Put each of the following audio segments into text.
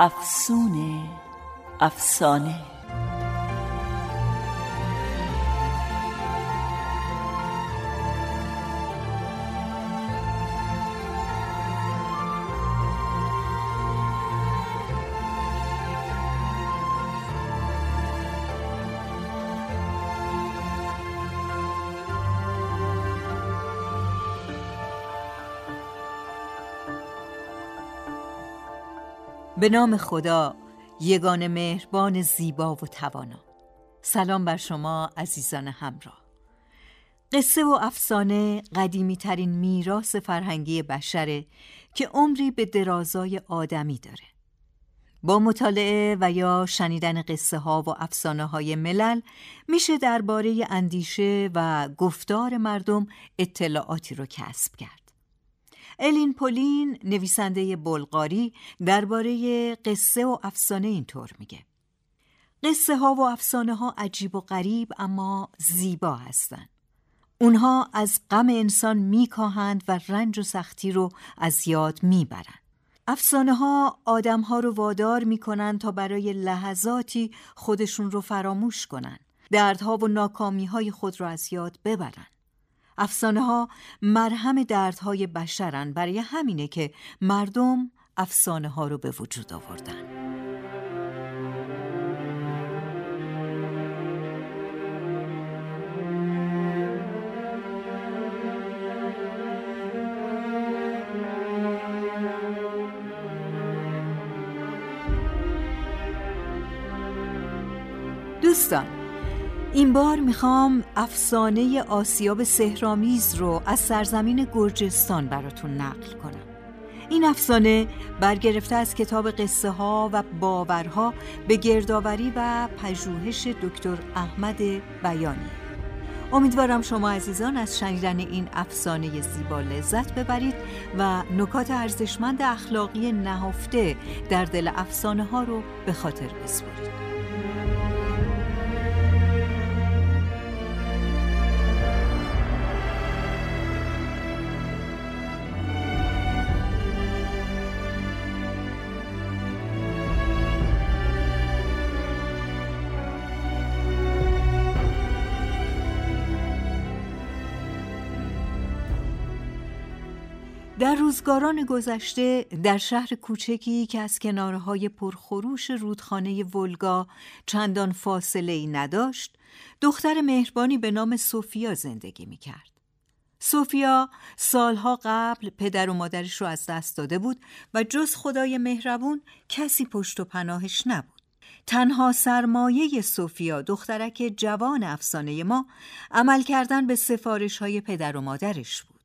افسونه افسانه. به نام خدا یگان مهربان زیبا و توانا. سلام بر شما عزیزان همراه. قصه و افسانه قدیمی ترین میراث فرهنگی بشره که عمری به درازای آدمی داره. با مطالعه و یا شنیدن قصه ها و افسانه های ملل میشه درباره اندیشه و گفتار مردم اطلاعاتی رو کسب کرد. الین پولین نویسنده بلغاری درباره قصه و افسانه اینطور میگه قصه ها و افسانه ها عجیب و غریب اما زیبا هستند. اونها از غم انسان میکاهند و رنج و سختی رو از یاد می‌برند. افسانه ها آدم ها رو وادار می‌کنن تا برای لحظاتی خودشون رو فراموش کنن. دردها و ناکامی های خود رو از یاد ببرن. افسانه ها مرهم دردهای بشرن برای همینه که مردم افسانه ها رو به وجود آوردن. دوستان این بار می‌خوام افسانه آسیاب سهرامیز رو از سرزمین گرجستان براتون نقل کنم. این افسانه برگرفته از کتاب قصه ها و باورها به گردآوری و پژوهش دکتر احمد بیانی. امیدوارم شما عزیزان از شنیدن این افسانه زیبا لذت ببرید و نکات ارزشمند اخلاقی نهفته در دل افسانه ها رو به خاطر بسپرید روزگاران گذشته در شهر کوچکی که از کنارهای پرخروش رودخانه ولگا چندان فاصله ای نداشت دختر مهربانی به نام سوفیا زندگی می کرد. سوفیا سالها قبل پدر و مادرش رو از دست داده بود و جز خدای مهربون کسی پشت و پناهش نبود. تنها سرمایه سوفیا دخترک جوان افسانه ما عمل کردن به سفارش های پدر و مادرش بود.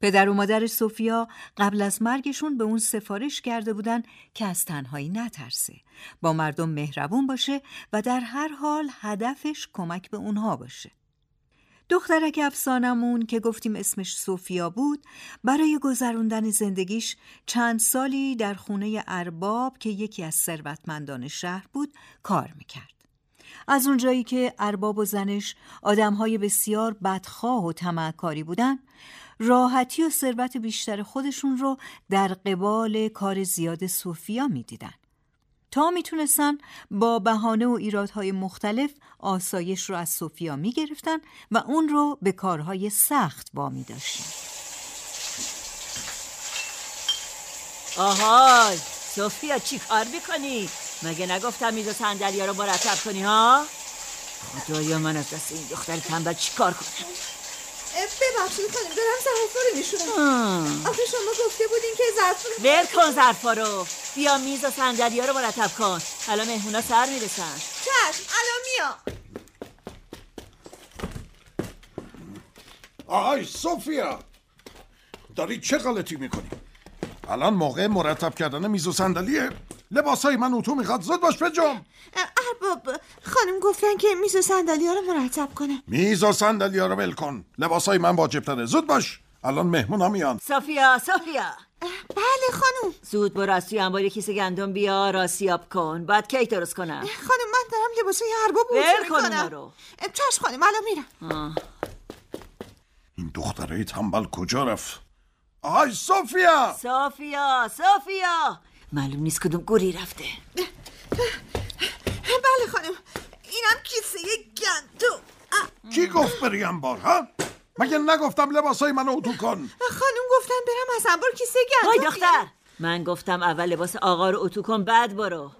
پدر و مادر سوفیا قبل از مرگشون به اون سفارش کرده بودن که از تنهایی نترسه. با مردم مهربون باشه و در هر حال هدفش کمک به اونها باشه. دخترک افسانمون که گفتیم اسمش سوفیا بود برای گذروندن زندگیش چند سالی در خونه ارباب که یکی از ثروتمندان شهر بود کار می‌کرد. از اونجایی که ارباب و زنش آدمهای بسیار بدخواه و تمعکاری بودن راحتی و ثروت بیشتر خودشون رو در قبال کار زیاد صوفیا می‌دیدن تا می‌تونستن با بهانه و ایرادهای مختلف آسایش رو از صوفیا می‌گرفتن و اون رو به کارهای سخت با داشتن آهای صوفیا چی کار می‌کنی؟ مگه نگفتم میز و صندلی رو مرتب کنی ها؟ خدایا من از دست این دختر تنبل چی کار کنم؟ ببخشید خانم دارم ظرفا رو میشونم آخه شما گفته بودین که ظرفا رو ول کن ظرفا رو. بیا میز و صندلی رو مرتب کن. الان مهمونا سر می‌رسن. چشم. الان میام. آهای سوفیا. داری چه غلطی می‌کنی؟ الان موقع مرتب کردن میز و صندلیه. لباسای من اتو می‌خواد زود باش بجم. ارباب خانم گفتن که میز و صندلی ها رو مرتب کنم میز و صندلی ها رو ول کن. لباسای من واجب تره زود باش. الان مهمون ها میان. سوفیا سوفیا بله خانم. زود برو از توی انبار یه کیسه گندم بیا راسیاب کن. بعد کیک درست کنم. خانم من دارم لباسای ارباب اونا می‌کنم. رو. چشم خانم الان میرم. این دختره تنبل کجا رفت؟ آی صوفیا سوفیا سوفیا معلوم نیست کدوم گوری رفته. بله خانم اینم کیسه گندم. کی گفت بری انبار ها؟ مگه نگفتم لباسای منو اتو کن؟ خانم گفتن برم از انبار کیسه وای گندم دختر من گفتم اول لباس آقا رو اتو کن بعد برو.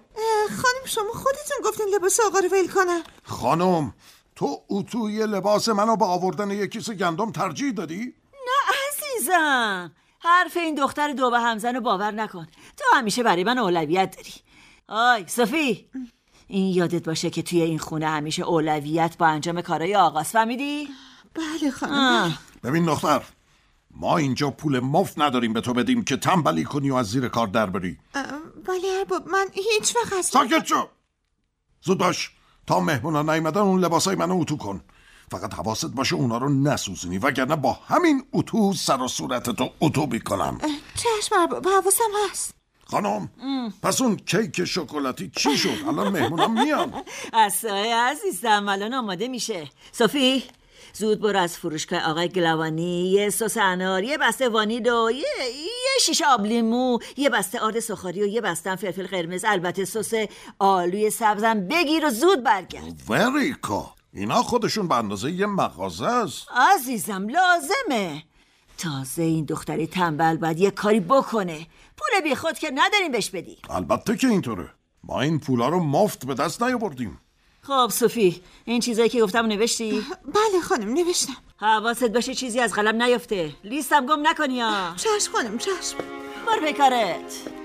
خانم شما خودتون گفتین لباس آقا رو ول کنم. خانم تو اتوی لباس منو با آوردن یک کیسه گندم ترجیح دادی؟ نه عزیزم. حرف این دختر دو به همزن رو باور نکن. تو همیشه برای من اولویت داری. آی صفی این یادت باشه که توی این خونه همیشه اولویت با انجام کارای آقاست فهمیدی؟ بله خانم. ببین دختر ما اینجا پول مفت نداریم به تو بدیم که تنبلی کنی و از زیر کار در بری. ولی ارباب من هیچ وقت ساکت شو. زود باش. تا مهمونا نیومدن اون لباسای منو اتو کن. فقط حواست باشه اونا رو نسوزونی وگرنه با همین اتو سر و صورت تو اتو می‌کنم. چشم ارباب حواسم هست. خانم پس اون کیک شکلاتی چی شد؟ الان مهمونا میان. اصای عزیزم الان آماده میشه. صفی زود برو از فروشگاه آقای گلوانی. یه سس انار یه بسته وانیل و یه, یه شیشه آب لیمو یه بسته آرد سخاری و یه بسته فلفل قرمز. البته سس آلوی سبزم بگیر و زود برگرد. وریکا اینا خودشون به اندازه یه مغازه است. عزیزم لازمه. تازه این دختری تنبل باید یه کاری بکنه. پول بی خود که نداریم بهش بدی البته که اینطوره. ما این پولا رو مفت به دست نیاوردیم. خب صوفی این چیزایی که گفتم نوشتی؟ بله خانم نوشتم. حواست باشه چیزی از قلم نیفته. لیستم گم نکنی یا چشم خانم چشم. بر به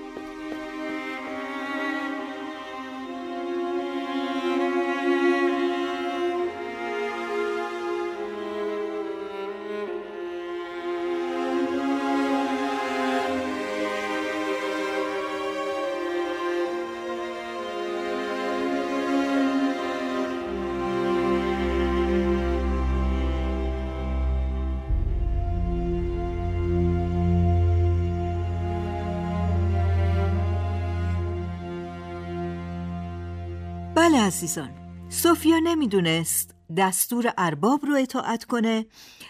عزیزان سوفیا نمی‌دونست دستور ارباب رو اطاعت کنه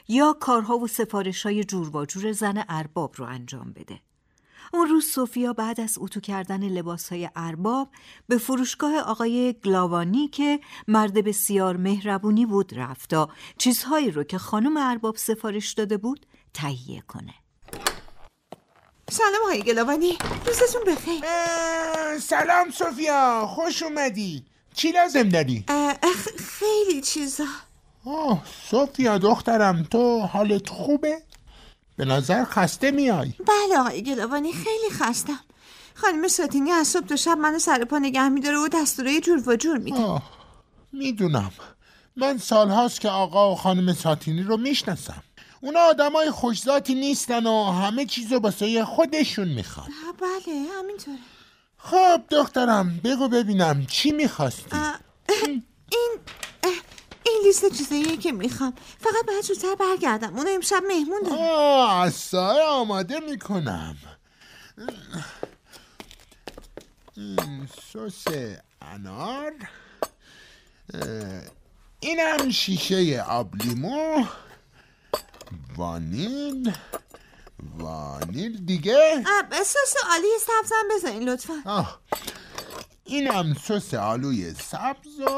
یا کارها و سفارش های جور و جور زن ارباب رو انجام بده. اون روز سوفیا بعد از اتو کردن لباس های ارباب به فروشگاه آقای گلاوانی که مرد بسیار مهربونی بود رفت تا چیزهایی رو که خانم ارباب سفارش داده بود تهیه کنه. سلام آقای گلاوانی روزتون بخیر. سلام سوفیا خوش اومدی. چی لازم داری؟ خیلی چیزا. اوه سوفیا دخترم تو حالت خوبه؟ به نظر خسته میای. بله آقای گلاوانی خیلی خستم. خانم ساتینی از صبح تا شب منو سر پا نگه میداره و دستورای جور و جور میده. آه می‌دونم. من سالهاست که آقا و خانم ساتینی رو می‌شناسم. اونا آدمای خوشذاتی نیستن و همه چیزو واسه خودشون می‌خوان. آه، بله همینطوره. خب دخترم بگو ببینم چی می‌خواستی؟ اه، این اه، این لیست چیزاییه که می‌خوام. فقط باید زودتر برگردم. اونو امشب مهمون دارم. آه آماده می‌کنم. این سس انار. اینم شیشه آب لیمو. وانیل. وانیل دیگه؟ سس آلی سبزم بذارین لطفا. آه. اینم سس آلوی سبز و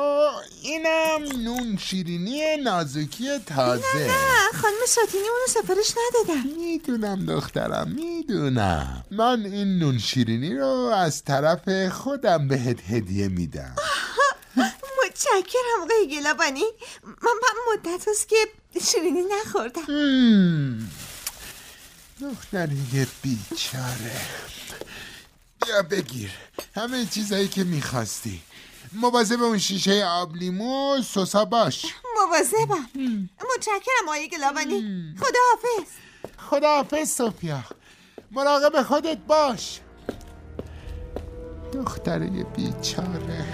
اینم نون شیرینی نازکی تازه. نه خانم ساتینی اونو سفارش ندادم می‌دونم دخترم می‌دونم. من این نون شیرینی رو از طرف خودم بهت هدیه میدم. متشکرم آقای گلابانی. من من مدت هست که شیرینی نخوردم. دختری بیچاره. بیا بگیر. همه چیزایی که می‌خواستی. مواظب اون شیشه آب لیمو و سسا باش. مواظبم. متشکرم آقای گلابانی خدا حافظ خداحافظ صوفیا مراقب خودت باش. دختره بیچاره.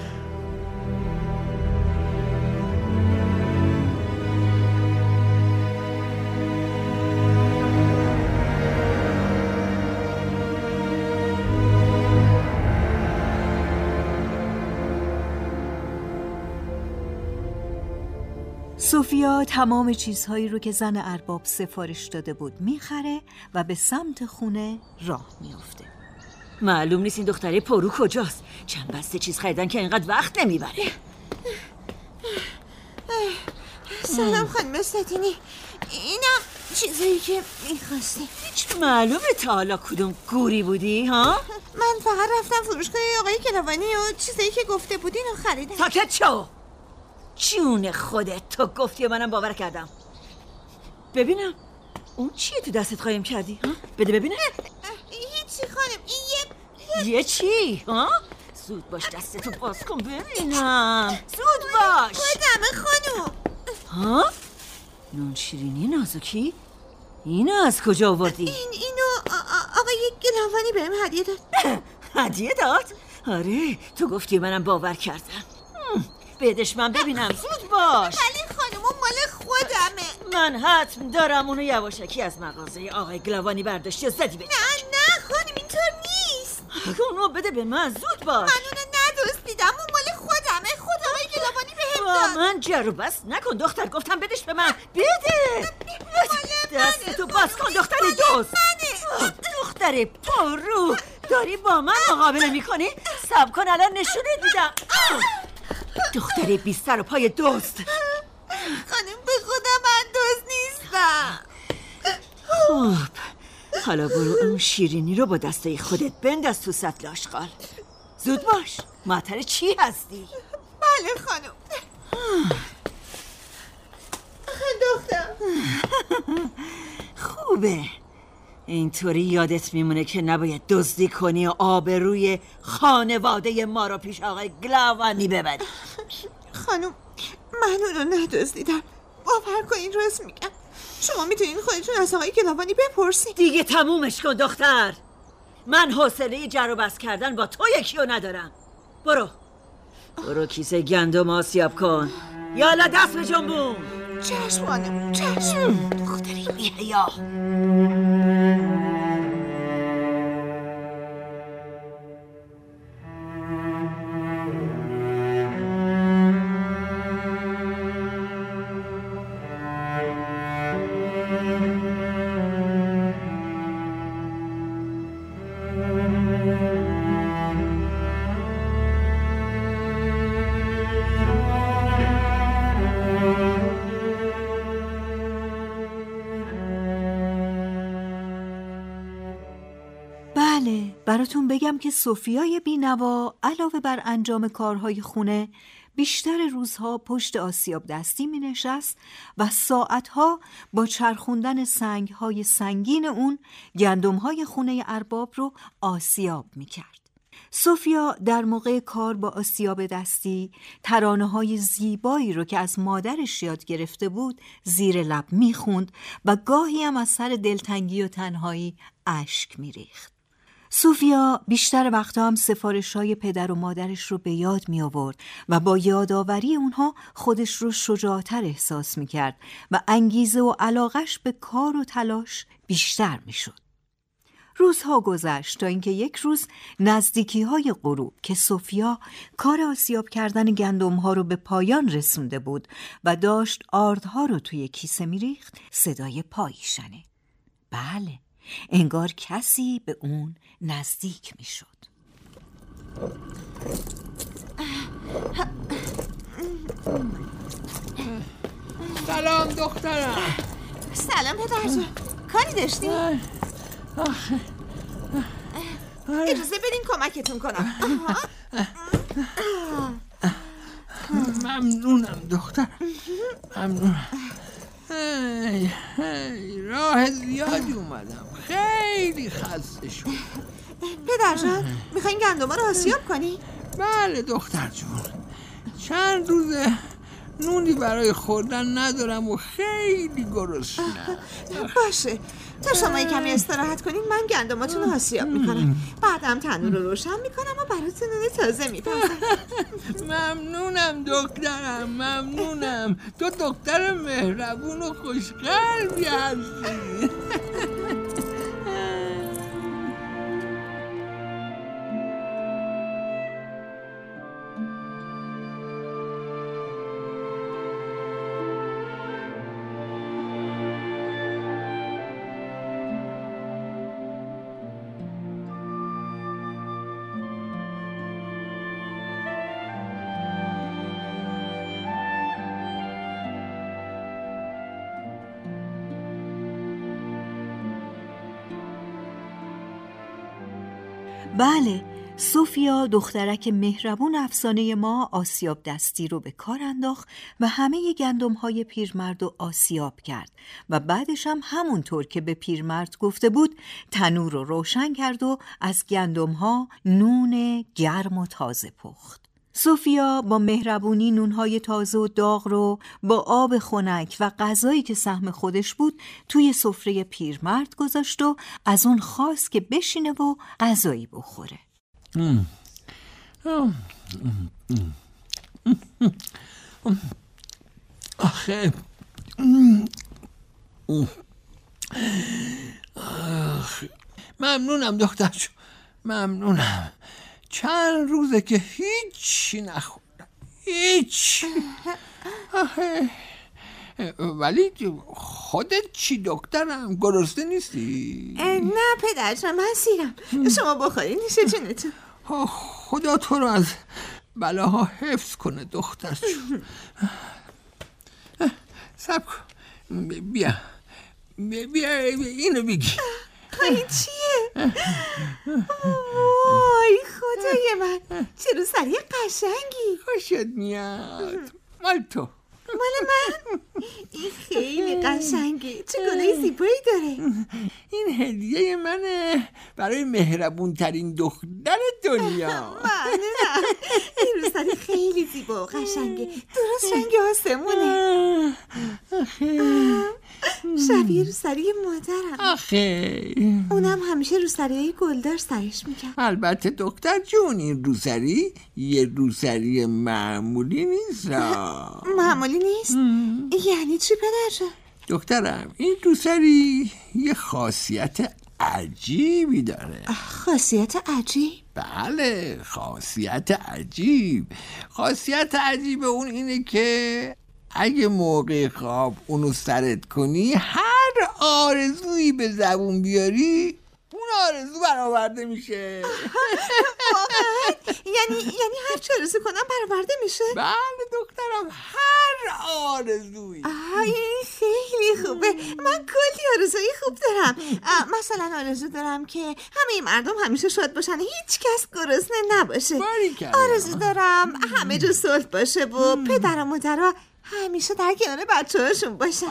سوفیا تمام چیزهایی رو که زن ارباب سفارش داده بود می‌خره و به سمت خونه راه میافته. معلوم نیست این دختره پرو کجاست. چند بسته چیز خریدن که اینقدر وقت نمی‌بره. سلام خانم ستینی. اینم چیزایی که می‌خواستی. هیچ معلومه تا حالا کدوم گوری بودی ها؟ من فقط رفتم فروشگاه آقای کلاوانی و چیزایی که گفته بودین و خریدم. ساکت شو! جون خودت تو گفتی و منم باور کردم ببینم اون چیه تو دستت قایم کردی ها؟ بده ببینم هیچی خانم این یه یه چی ها؟ زود باش دستتو باز کن ببینم زود باش خودمه خانم ها؟ نون شیرینی نازکی؟ اینو از کجا آوردی؟ این اینو آ- آ- آقای گلاوانی بهم هدیه داد هدیه داد؟ آره تو گفتی منم باور کردم بدش من ببینم. زود باش. ولی خانم اون مال خودمه. من حتم دارم اونو یواشکی از مغازه آقای گلاوانی برداشتی و زدی به نه نه خانم اینطور نیست. اونو بده به من. زود باش. من اونو ندزدیدم اون مال خودمه. خود آقای گلاوانی بهم با داد. من جر بس نکن. دختر گفتم بدش به من. بده. دستتو باز کن دختر دوست. دختر پرو داری با من مقابله می‌کنی؟ سب کن الان نشونت میدم دختر بی سر و پای دوست. خانم به خودم من دوست نیستم. خب حالا برو اون شیرینی رو با دسته خودت بنداز تو سطل آشغال. زود باش معطر چی هستی؟ بله خانم. دختر. خوبه. اینطوری یادت میمونه که نباید دزدی کنی و آبروی خانواده ما رو پیش آقای گلاوانی ببری. خانم من اونو ندزدیدم. باور کنین راست میگم. شما می‌تونین خودتون از آقای گلاوانی بپرسین دیگه تمومش کن دختر. من حوصله جر و بس کردن با تو یکی رو ندارم. برو. برو کیسه گندم آسیاب کن. یالا دست به جنبون. چشم خانم چشم. دختری بیهیا براتون بگم که سوفیای بینوا علاوه بر انجام کارهای خونه بیشتر روزها پشت آسیاب دستی می نشست و ساعتها با چرخوندن سنگهای سنگین اون گندمهای خونه ارباب رو آسیاب می کرد. سوفیا در موقع کار با آسیاب دستی ترانه های زیبایی رو که از مادرش یاد گرفته بود زیر لب می‌خوند و گاهی هم از سر دلتنگی و تنهایی اشک میریخت. سوفیا بیشتر وقتا هم سفارش های پدر و مادرش رو به یاد می آورد و با یادآوری اونها خودش رو شجاعتر احساس می کرد و انگیزه و علاقش به کار و تلاش بیشتر می شد. روزها گذشت تا اینکه یک روز نزدیکی های غروب که سوفیا کار آسیاب کردن گندم ها رو به پایان رسونده بود و داشت آردها رو توی کیسه میریخت صدای پایی شنه. بله انگار کسی به اون نزدیک می‌شد. سلام دخترم. سلام پدر جان. کاری داشتی؟ اجازه بدین کمکتون کنم. ممنونم دختر. ممنونم. هی هی راه زیادی اومدم. خیلی خسته شد. پدر جان می‌خواین گندما رو آسیاب کنی؟ بله دختر جون. چند روزه نونی برای خوردن ندارم و خیلی گرسنم باشه. تا شما کمی استراحت کنین من گندماتون رو آسیاب می‌کنم. بعدم تنور رو روشن می‌کنم و براتون نون تازه میپزم ممنونم دکترم ممنونم. تو دکتر مهربون و خوشقلبی هستی. بله سوفیا دخترک مهربون افسانه ما آسیاب دستی رو به کار انداخت و همه گندم های پیرمرد رو آسیاب کرد و بعدش هم همونطور که به پیرمرد گفته بود تنور رو روشن کرد و از گندم ها نون گرم و تازه پخت. سوفیا با مهربونی نونهای تازه و داغ رو با آب خنک و غذایی که سهم خودش بود توی سفره پیرمرد گذاشت و از اون خواست که بشینه و غذایی بخوره. آخه. ممنونم دختر ممنونم. چند روزه که هیچی نخوردم هیچ ولی خودت چی دکترم؟ گرسته نیستی؟ نه پدر من سیرم. شما بخوری نیشه جونتون. خدا تو رو از بلاها حفظ کنه دختر سب بیا بیا اینو بگی. این چیه؟ وای خدای من چه روسری قشنگی خوشت میاد مال تو مال من این خیلی قشنگه چه گلای زیبایی داره این هدیه منه برای مهربون ترین دختر دنیا ممنونم این روسری خیلی زیبا و قشنگه درست رنگ آسمونه شبیه روسری مادرم آخه اونم همیشه روسری گلدار سرش می‌کرد البته دکتر جون این روسری یه روسری معمولی نیست معمولی نیست؟ یعنی چی پدر؟ دکترم این روسری یه خاصیت عجیبی داره. خاصیت عجیب؟ بله خاصیت عجیب. خاصیت عجیب اون اینه که اگه موقع خواب اونو سرت کنی هر آرزویی به زبون بیاری اون آرزو برآورده میشه. واقعا. یعنی یعنی هر چه آرزو کنم برآورده میشه؟ بله. دکترم هر آرزویی. این خیلی خوبه. من کلی آرزوی خوب دارم. مثلا آرزو دارم که همه مردم همیشه شاد باشن. هیچ کس گرسنه نباشه. آرزو دارم همه جو صلح باشه و پدر و مادرها همیشه در کنار بچه هاشون باشن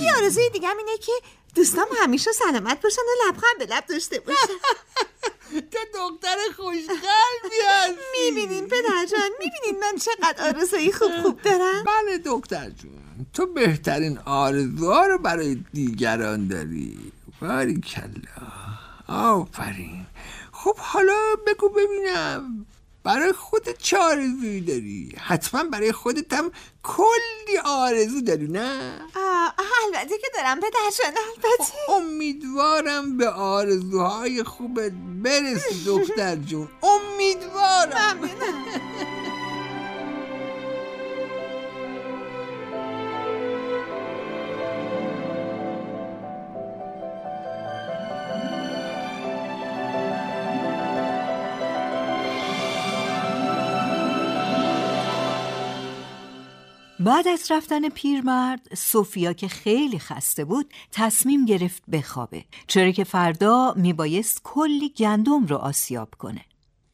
یه آرزوی دیگه اینه که دوستام همیشه سلامت باشن و لبخند به لب داشته باشن. تو دختر خوشقلبی هستی. می‌بینین پدر جان می‌بینین من چقدر آرزوی خوب خوب دارم. بله دختر جون. تو بهترین آرزوها رو برای دیگران داری. باری کلا آفرین. خب حالا بگو ببینم. برای خودت چه آرزویی داری. حتما برای خودت هم کلی آرزو داری نه؟ البته که دارم پدرشان البته امیدوارم به آرزوهای خوبت برسی دختر جون. امیدوارم. بعد از رفتن پیرمرد سوفیا که خیلی خسته بود تصمیم گرفت بخوابه چرا که فردا میبایست کلی گندم رو آسیاب کنه.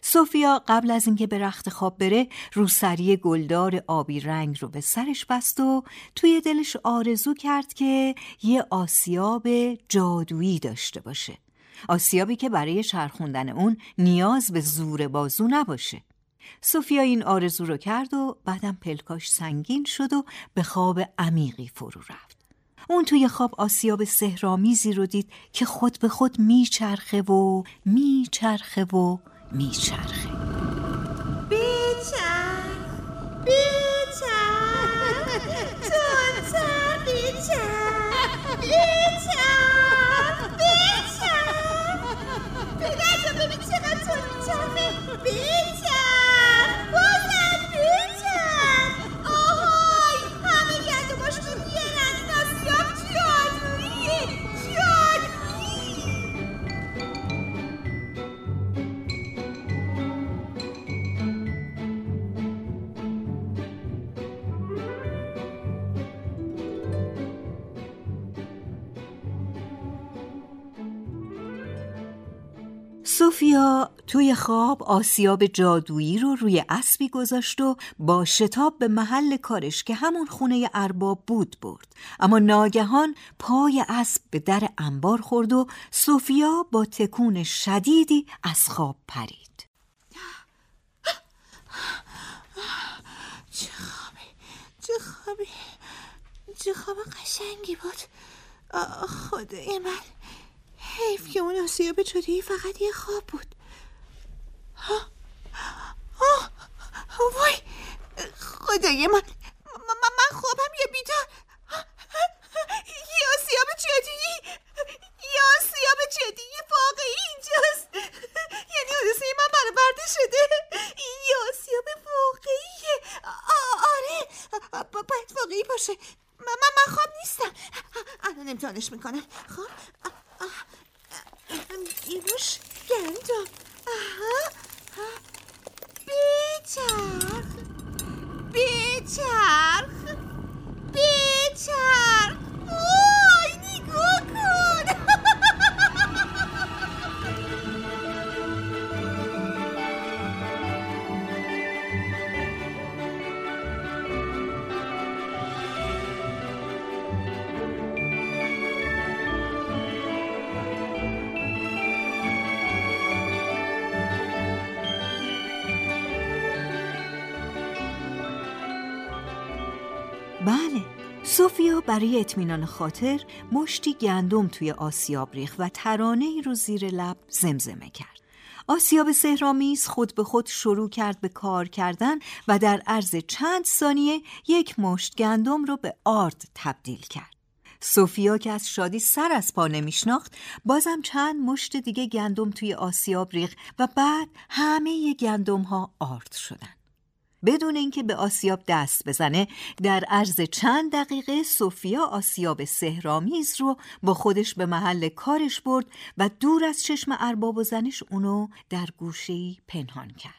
سوفیا قبل از اینکه به رخت خواب بره روسری گلدار آبی رنگ رو به سرش بست و توی دلش آرزو کرد که یه آسیاب جادویی داشته باشه. آسیابی که برای چرخوندن اون نیاز به زور بازو نباشه. سوفیا این آرزو رو کرد و بعدم پلکاش سنگین شد و به خواب عمیقی فرو رفت. اون توی خواب آسیاب سهرامیزی رو دید که خود به خود میچرخه و میچرخه و میچرخه بیچرخ بیچرخ تونتر بیچرخ بیچرخ بیچرخ پدر جان ببین چقدر تون میچرخه بیچرخ سوفیا توی خواب آسیاب جادویی رو روی اسبی گذاشت و با شتاب به محل کارش که همون خونه ارباب بود برد. اما ناگهان پای اسب به در انبار خورد و سوفیا با تکون شدیدی از خواب پرید. چه خوابی چه خوابی چه خواب قشنگی بود. خدای من. حیف که اون آسیاب فقط یه خواب بود. آه، آه، وای! خدای من من, خوابم یه بیدار. یه آسیاب جادویی یه آسیاب واقعی اینجاست. یعنی حادثه من برآورده شده. یه آسیاب واقعیه. آره. با- باید واقعی باشه. من, من خواب نیستم. الان امتحانش می‌کنم. خب؟ olmuş. برای اطمینان خاطر مشتی گندم توی آسیاب ریخت و ترانه ای رو زیر لب زمزمه کرد. آسیاب سهرامیز خود به خود شروع کرد به کار کردن و در عرض چند ثانیه یک مشت گندم رو به آرد تبدیل کرد. سوفیا که از شادی سر از پا نمیشناخت بازم چند مشت دیگه گندم توی آسیاب ریخت و بعد همه گندم ها آرد شدن. بدون اینکه به آسیاب دست بزنه در عرض چند دقیقه سوفیا آسیاب سهرامیز رو با خودش به محل کارش برد و دور از چشم ارباب و زنش اونو در گوشه‌ای پنهان کرد.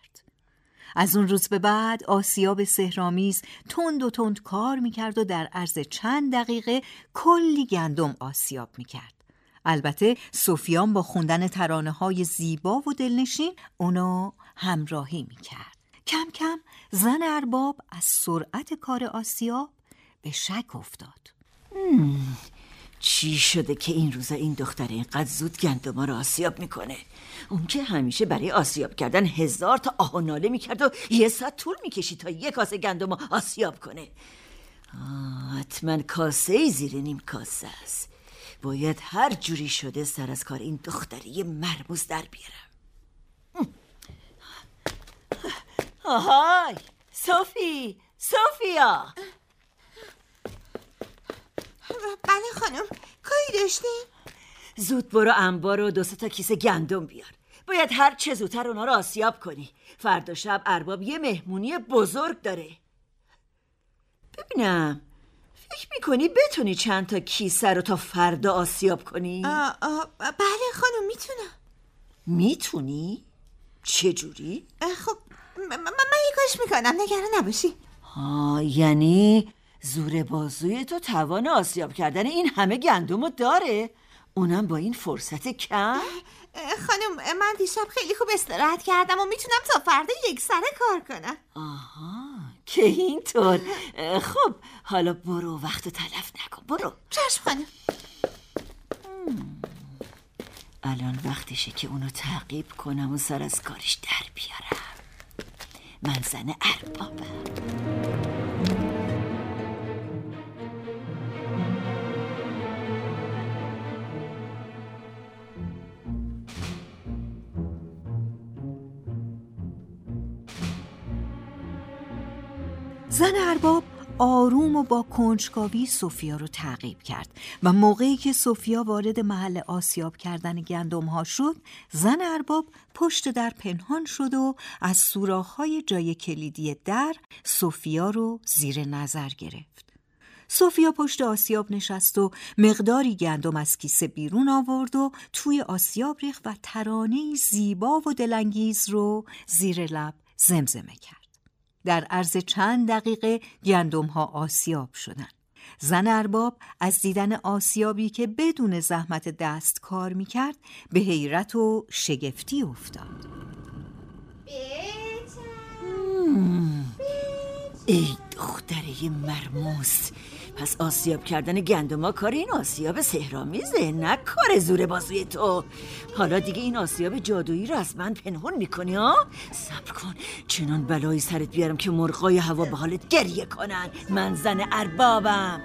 از اون روز به بعد آسیاب سهرامیز تند و تند کار می‌کرد و در عرض چند دقیقه کلی گندم آسیاب می‌کرد. البته سفیان با خوندن ترانه های زیبا و دلنشین اونو همراهی می‌کرد. کم کم زن ارباب از سرعت کار آسیاب به شک افتاد. چی شده که این روزا این دختر اینقدر زود گندما رو آسیاب می‌کنه؟ اون که همیشه برای آسیاب کردن هزار تا آه و ناله می‌کرد و یه ساعت طول می‌کشید تا یه کاسه گندم رو آسیاب کنه. حتما کاسه زیر نیم کاسه است. باید هر جوری شده سر از کار این دختری مرموز در بیارم. آهای صوفی صوفیا بله خانم کاری داشتین؟ زود برو انبار و دو تا کیسه گندم بیار باید هر چه زودتر اونا رو آسیاب کنی فردا شب ارباب یه مهمونی بزرگ داره ببینم فکر می‌کنی بتونی چند تا کیسه رو تا فردا آسیاب کنی؟ آه، آه، بله خانم می‌تونم می‌تونی؟ چجوری؟ خب م- م- من یه کارش می‌کنم. نگران نباشی. ها یعنی زور بازوی تو توان آسیاب کردن این همه گندم رو داره؟ اونم با این فرصت کم؟ خانم من دیشب خیلی خوب استراحت کردم و می‌تونم تا فردا یک سره کار کنم. آها که اینطور. خب حالا برو وقت تلف نکن. برو. چشم خانم. الان وقتشه که اونو تعقیب کنم و سر از کارش در بیارم. من زن اربابم. زن ارباب آروم و با کنجکاوی سوفیا رو تعقیب کرد و موقعی که سوفیا وارد محل آسیاب کردن گندم ها شد زن ارباب پشت در پنهان شد و از سوراخ‌های جای کلیدی در سوفیا رو زیر نظر گرفت. سوفیا پشت آسیاب نشست و مقداری گندم از کیسه بیرون آورد و توی آسیاب ریخت و ترانه زیبا و دلانگیز رو زیر لب زمزمه کرد. در عرض چند دقیقه گندم ها آسیاب شدند. زن ارباب از دیدن آسیابی که بدون زحمت دست کار می‌کرد به حیرت و شگفتی افتاد. ای دختره مرموز پس آسیاب کردن گندما کار این آسیاب سهرامیزه نه کار زور بازوی تو. حالا دیگه این آسیاب جادویی رو از من پنهون می‌کنی ها؟ صبر کن. چنان بلایی سرت بیارم که مرغای هوا به حالت گریه کنن. من زن اربابم.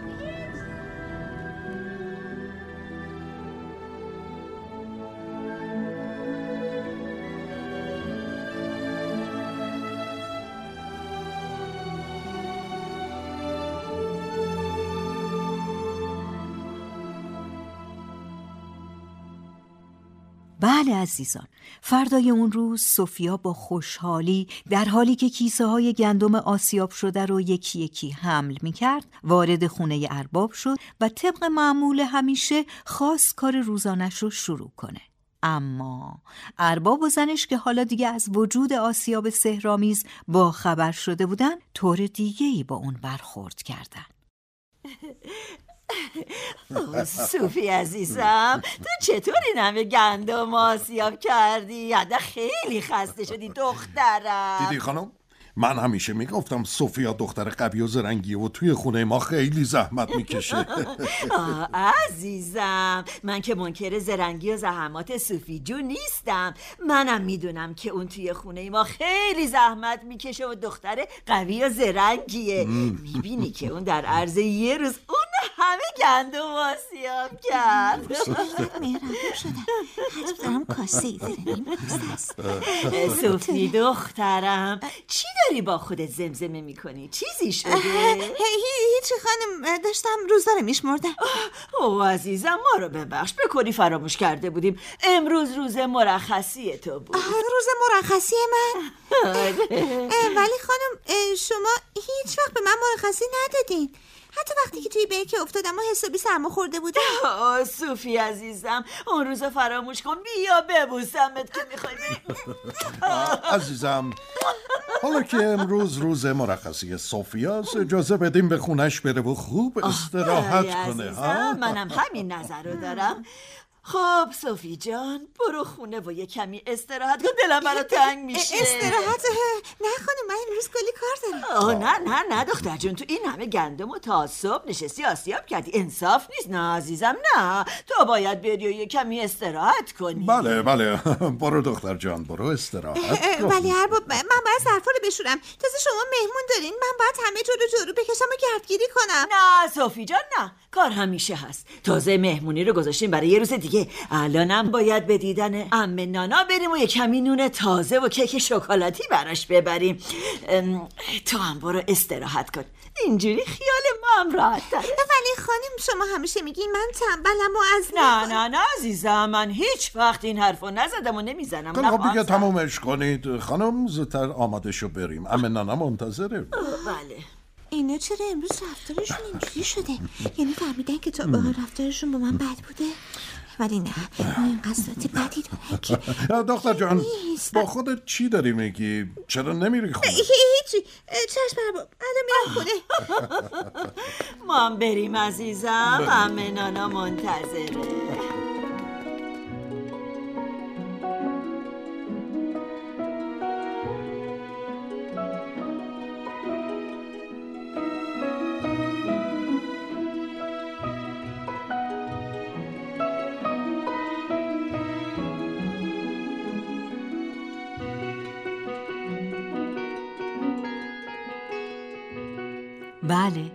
بله عزیزان. فردای اون روز سوفیا با خوشحالی در حالی که کیسه های گندم آسیاب شده رو یکی یکی حمل می کرد وارد خونه ارباب شد و طبق معمول همیشه خواست کار روزانش رو شروع کنه. اما ارباب و زنش که حالا دیگه از وجود آسیاب سهرامیز با خبر شده بودن طور دیگه ای با اون برخورد کردن. صوفی عزیزم تو چطور این همه گندم آسیاب کردی؟ یاده خیلی خسته شدی دخترم. دیدی خانم؟ من همیشه می‌گفتم سوفیا دختر قوی و زرنگی و توی خونه ما خیلی زحمت می‌کشه. عزیزم من که منکر زرنگی و زحمات صوفی جون نیستم. منم می‌دونم که اون توی خونه ما خیلی زحمت می‌کشه و دختر قوی و زرنگیه. می‌بینی که اون در عرض یه روز اون همه گندم آسیاب کرد. دارم کاسه صوفی دخترم. چی داری با خودت زمزمه می‌کنی؟ چیزی شده؟ هیچی خانم داشتم روزا میشمردم. او عزیزم ما رو ببخش. بکنی فراموش کرده بودیم. امروز روز مرخصی تو بود. روز مرخصی من؟ آره. ولی خانم شما هیچ وقت به من مرخصی ندادین. حتی وقتی که توی برکه افتادم و حسابی سرما خورده بودم. آه صوفی عزیزم اون روز فراموش کن بیا ببوسمت که می‌خوای. عزیزم حالا که امروز روز مرخصی صوفیاست اجازه بدیم به خونش بره و خوب استراحت کنه ها؟ منم همین نظر رو دارم. خب صوفی جان برو خونه و یه کمی استراحت کن دلم برا تنگ میشه. استراحت؟ نه خانم من امروز کلی کار دارم. آه نه نه نه دختر جون تو این همه گندم و تا صبح نشستی آسیاب کردی. انصاف نیست نه عزیزم نه. تو باید بری و یه کمی استراحت کنی. بله بله. برو دختر جان برو استراحت کن. ولی هر من باید ظرفا رو بشورم. تازه شما مهمون دارین من باید همه جورو جورو بکشم و گردگیری کنم. نه صوفی جان نه. کار همیشه هست. تازه مهمونی رو گذاشتیم برای یه روز دیگه الانم باید به دیدن ام نانا بریم و یه کمی نون تازه و کیک شکلاتی براش ببریم. تو هم برو استراحت کن. اینجوری خیال ما هم راحت ولی خانم شما همیشه میگین من تنبلم و از نه نه نه عزیزم من هیچ وقت این حرفو نزدم و نمی‌زنم. خب دیگه تمومش کنید. خانم زودتر آماده شو بریم. ام نانا منتظره. بله. اینا چرا امروز رفتارشون اینجوری شده؟ یعنی فهمیدن که تا رفتارشون با من بد بوده؟ ولی نه. این قصدات بدی داره که دختر جان با خودت چی داری میگی؟ چرا نمیری خونه؟ هیچی. چشم الان میرم خونه. ما هم بریم عزیزم. همه نانا منتظره. بله.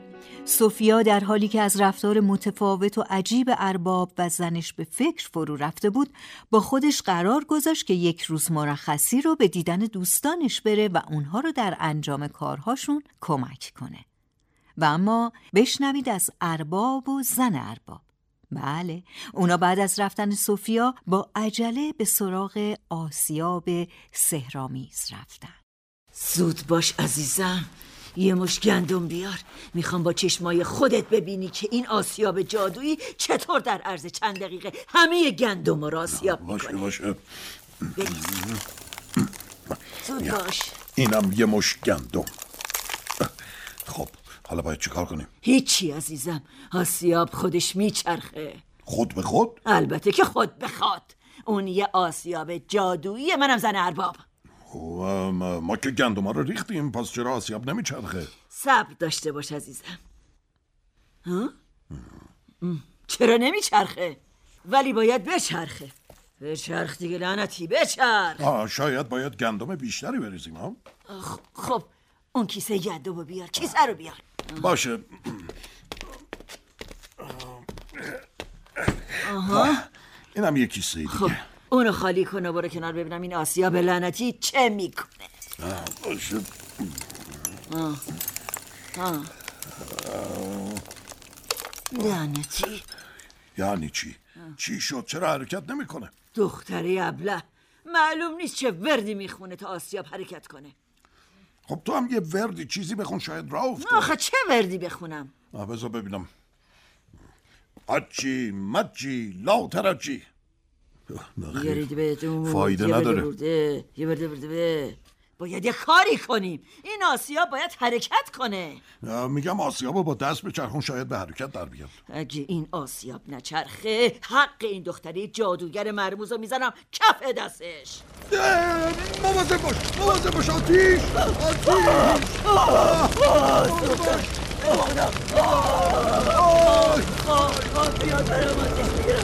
سوفیا در حالی که از رفتار متفاوت و عجیب ارباب و زنش به فکر فرو رفته بود با خودش قرار گذاشت که یک روز مرخصی رو به دیدن دوستانش بره و اونها رو در انجام کارهاشون کمک کنه. و اما بشنوید از ارباب و زن ارباب. بله اونا بعد از رفتن سوفیا با عجله به سراغ آسیاب سهرامیز رفتن. زود باش عزیزم. یه مش گندم بیار. می‌خوام با چشمای خودت ببینی که این آسیاب جادویی چطور در عرض چند دقیقه همه گندم رو آسیاب باشه می‌کنه. باشه. زود باش. اینم یه مش گندم. خب حالا باید چیکار کنیم؟ هیچی عزیزم. آسیاب خودش میچرخه. خود به خود؟ البته که خود بخواد. اون یه آسیاب جادویی منم زن ارباب. خب، ما, که گندم رو ریختیم پس چرا آسیاب نمیچرخه؟ صبر داشته باش عزیزم. ها؟ چرا نمیچرخه؟ ولی باید بچرخه. بچرخ دیگه لعنتی بچرخ. آه شاید باید گندم بیشتری بریزیم ها؟ خب اون کیسه گندم رو بیار کیسه رو بیار. باشه. اینم یه کیسه دیگه. خب. اونو خالی کن و برو کنار ببینم این آسیاب لعنتی چه می‌کنه. آه، لعنتی. یعنی چی؟ چی شد؟ چرا حرکت نمی‌کنه؟ دختره ابله. معلوم نیست چه وردی می‌خونه تا آسیاب حرکت کنه. خب تو هم یه وردی چیزی بخون شاید راه افتاد آخه چه وردی بخونم؟ آه، بذار ببینم. هچی مچی لا ترچی یه ریدی به دون فایده نداره. برده، یه برده برده باید یه کاری کنیم این آسیاب باید حرکت کنه میگم آسیابو با دست به چرخون شاید به حرکت در بیاد اگه این آسیاب نچرخه حق این دختری جادوگر مرموز رو می‌زنم کف دستش مواظب باش مواظب باش آتیش آتیش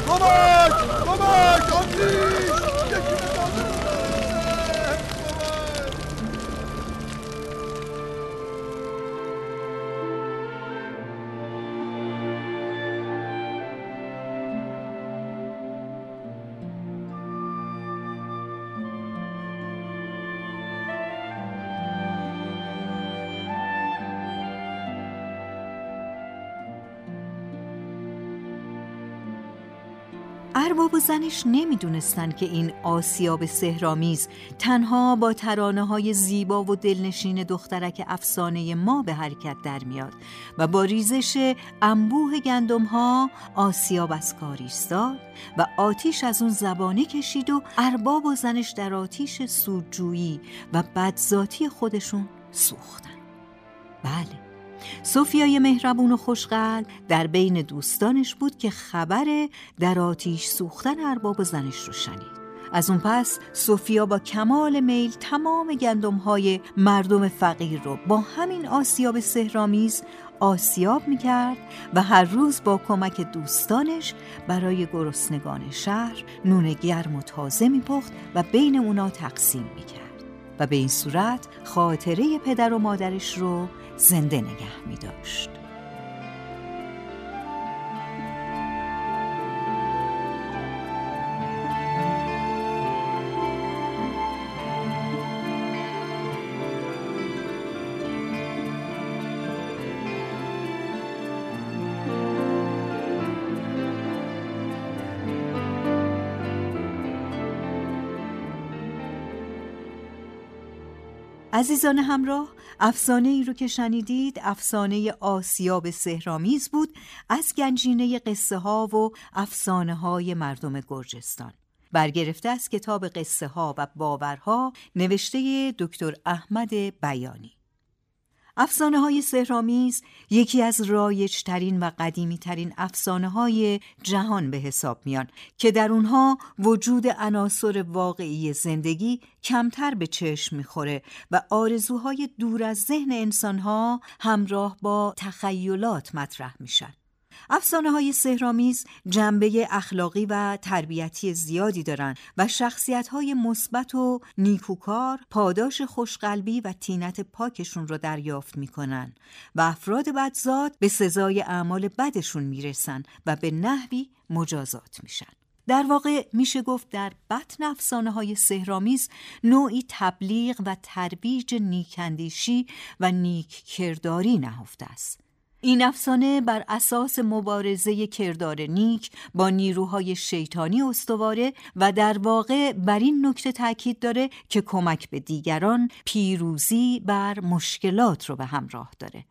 کمک کمک آتیش ارباب و زنش نمی‌دونستند که این آسیاب سهرامیز تنها با ترانه های زیبا و دلنشین دخترک افسانه ما به حرکت در میاد و با ریزش انبوه گندم ها آسیاب از کار ایستاد و آتیش از اون زبانه کشید و ارباب و زنش در آتیش سودجویی و بدذاتی خودشون سوختن. بله. سوفیای مهربون و خوشقلب در بین دوستانش بود که خبر در آتیش سوختن ارباب و زنش رو شنید. از اون پس سوفیا با کمال میل تمام گندم های مردم فقیر رو با همین آسیاب سهرامیز آسیاب می‌کرد و هر روز با کمک دوستانش برای گرسنگان شهر نون گرم و تازه میپخت و بین اونا تقسیم می‌کرد. و به این صورت خاطره پدر و مادرش رو زنده نگه می داشت. عزیزان همراه افسانه ای رو که شنیدید افسانه آسیاب سهرامیز بود از گنجینه قصه ها و افسانه های مردم گرجستان. برگرفته از کتاب قصه ها و باورها نوشته دکتر احمد بیانی. افسانه های سهرامیز یکی از رایج ترین و قدیمی ترین افسانه های جهان به حساب میان که در اونها وجود عناصر واقعی زندگی کمتر به چشم می‌خوره و آرزوهای دور از ذهن انسانها همراه با تخیلات مطرح میشن. افسانه های سهرامیز جنبه اخلاقی و تربیتی زیادی دارند و شخصیت های مثبت و نیکوکار پاداش خوشقلبی و تینت پاکشون رو دریافت می‌کنن و افراد بدزاد به سزای اعمال بدشون می‌رسن و به نحوی مجازات میشن. در واقع میشه گفت در بطن افسانه های سهرامیز نوعی تبلیغ و ترویج نیکندیشی و نیک کرداری نهفته است. این افسانه بر اساس مبارزه کردار نیک با نیروهای شیطانی استواره و در واقع بر این نکته تاکید داره که کمک به دیگران پیروزی بر مشکلات رو به همراه داره.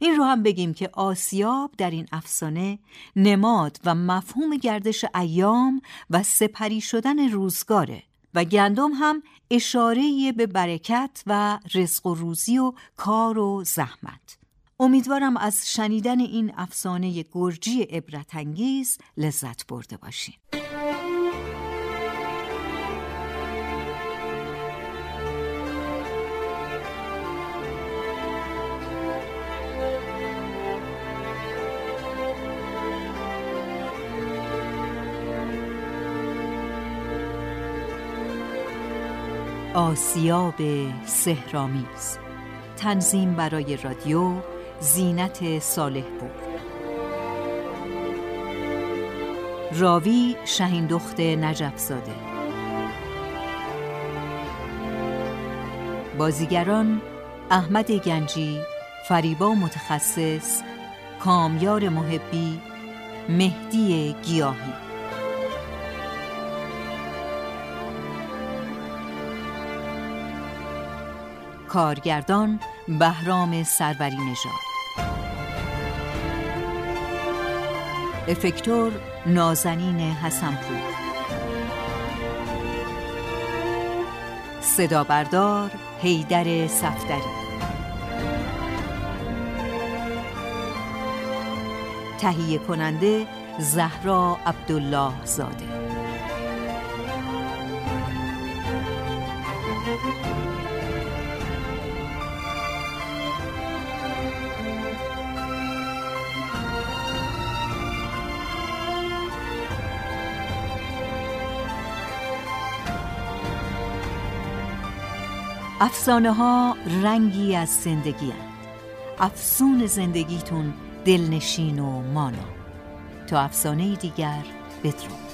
این رو هم بگیم که آسیاب در این افسانه نماد و مفهوم گردش ایام و سپری شدن روزگاره و گندم هم اشاره به برکت و رزق و روزی و کار و زحمت. امیدوارم از شنیدن این افسانه گرجی عبرتانگیز لذت برده باشین. آسیاب سهرامیز تنظیم برای رادیو زینت صالح بود. راوی شهین دخت نجف زاده بازیگران احمد گنجی فریبا متخصص کامیار محبی مهدی گیاهی. کارگردان بهرام سروری نژاد. افکتور نازنین حسنپور. صدا بردار حیدر صفدری. تهیه کننده زهرا عبدالله زاده افسانه ها رنگی از زندگی هست. افسون زندگیتون دلنشین و مانا تا افسانه دیگر بدرود